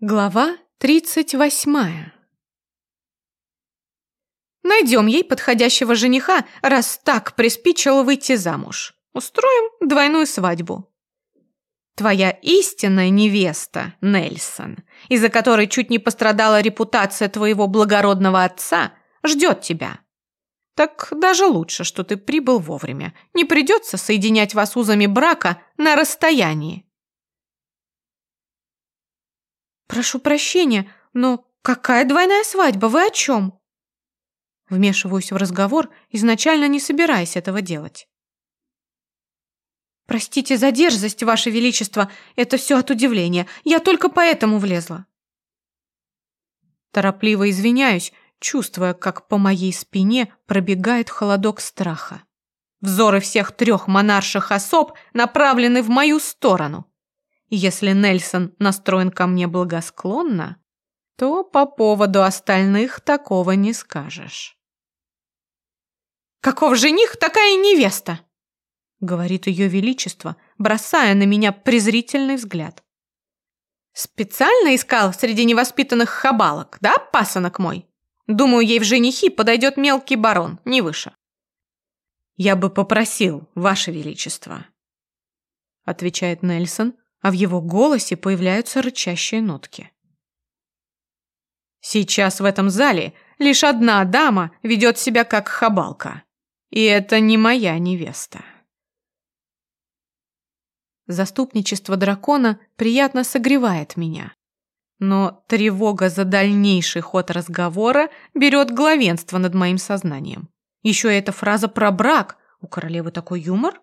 Глава тридцать восьмая Найдем ей подходящего жениха, раз так приспичило выйти замуж. Устроим двойную свадьбу. Твоя истинная невеста, Нельсон, из-за которой чуть не пострадала репутация твоего благородного отца, ждет тебя. Так даже лучше, что ты прибыл вовремя. Не придется соединять вас узами брака на расстоянии. «Прошу прощения, но какая двойная свадьба? Вы о чем?» Вмешиваюсь в разговор, изначально не собираясь этого делать. «Простите за дерзость, Ваше Величество, это все от удивления. Я только поэтому влезла». Торопливо извиняюсь, чувствуя, как по моей спине пробегает холодок страха. Взоры всех трех монарших особ направлены в мою сторону. Если Нельсон настроен ко мне благосклонно, то по поводу остальных такого не скажешь. «Каков жених, такая невеста!» — говорит ее величество, бросая на меня презрительный взгляд. «Специально искал среди невоспитанных хабалок, да, пасынок мой? Думаю, ей в женихи подойдет мелкий барон, не выше». «Я бы попросил, ваше величество», — отвечает Нельсон, а в его голосе появляются рычащие нотки. Сейчас в этом зале лишь одна дама ведет себя как хабалка. И это не моя невеста. Заступничество дракона приятно согревает меня. Но тревога за дальнейший ход разговора берет главенство над моим сознанием. Еще эта фраза про брак. У королевы такой юмор?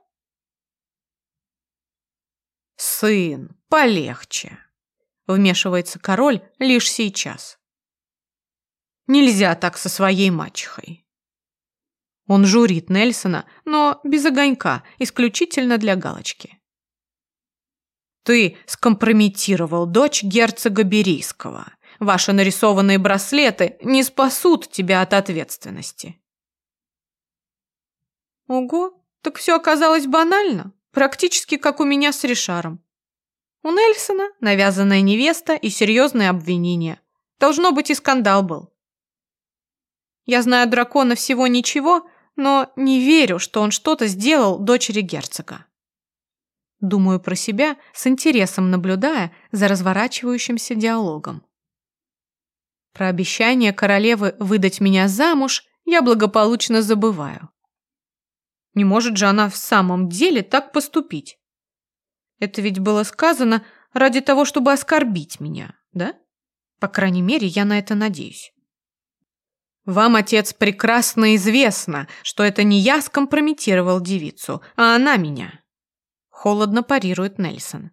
«Сын, полегче!» Вмешивается король лишь сейчас. «Нельзя так со своей мачехой». Он журит Нельсона, но без огонька, исключительно для галочки. «Ты скомпрометировал дочь герцога Берийского. Ваши нарисованные браслеты не спасут тебя от ответственности». Ого, так все оказалось банально. Практически как у меня с Ришаром. У Нельсона навязанная невеста и серьезные обвинения. Должно быть и скандал был. Я знаю дракона всего ничего, но не верю, что он что-то сделал дочери герцога. Думаю про себя, с интересом наблюдая за разворачивающимся диалогом. Про обещание королевы выдать меня замуж я благополучно забываю. Не может же она в самом деле так поступить? Это ведь было сказано ради того, чтобы оскорбить меня, да? По крайней мере, я на это надеюсь. Вам, отец, прекрасно известно, что это не я скомпрометировал девицу, а она меня. Холодно парирует Нельсон.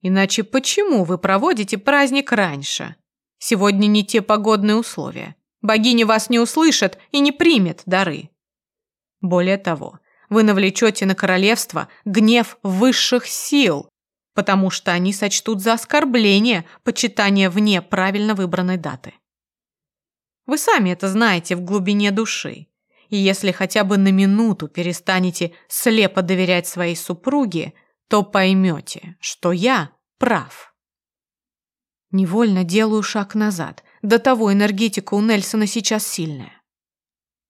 Иначе почему вы проводите праздник раньше? Сегодня не те погодные условия. Богиня вас не услышит и не примет дары. Более того, вы навлечете на королевство гнев высших сил, потому что они сочтут за оскорбление почитание вне правильно выбранной даты. Вы сами это знаете в глубине души. И если хотя бы на минуту перестанете слепо доверять своей супруге, то поймете, что я прав. Невольно делаю шаг назад. До того энергетика у Нельсона сейчас сильная.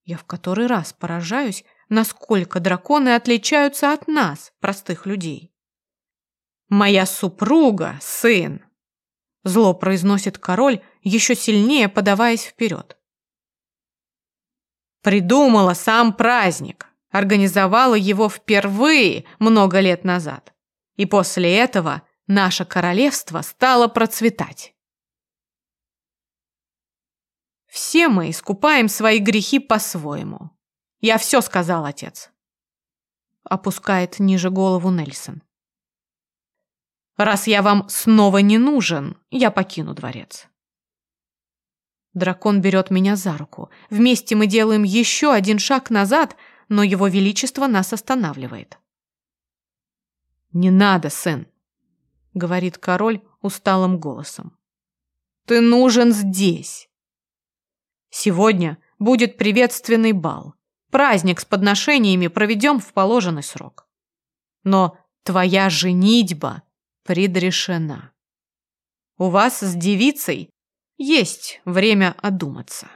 Я в который раз поражаюсь, насколько драконы отличаются от нас, простых людей. «Моя супруга, сын!» Зло произносит король, еще сильнее подаваясь вперед. Придумала сам праздник, организовала его впервые много лет назад. И после этого наше королевство стало процветать. Все мы искупаем свои грехи по-своему. Я все сказал, отец. Опускает ниже голову Нельсон. Раз я вам снова не нужен, я покину дворец. Дракон берет меня за руку. Вместе мы делаем еще один шаг назад, но его величество нас останавливает. «Не надо, сын», — говорит король усталым голосом. «Ты нужен здесь. Сегодня будет приветственный бал. Праздник с подношениями проведем в положенный срок. Но твоя женитьба предрешена. У вас с девицей есть время одуматься.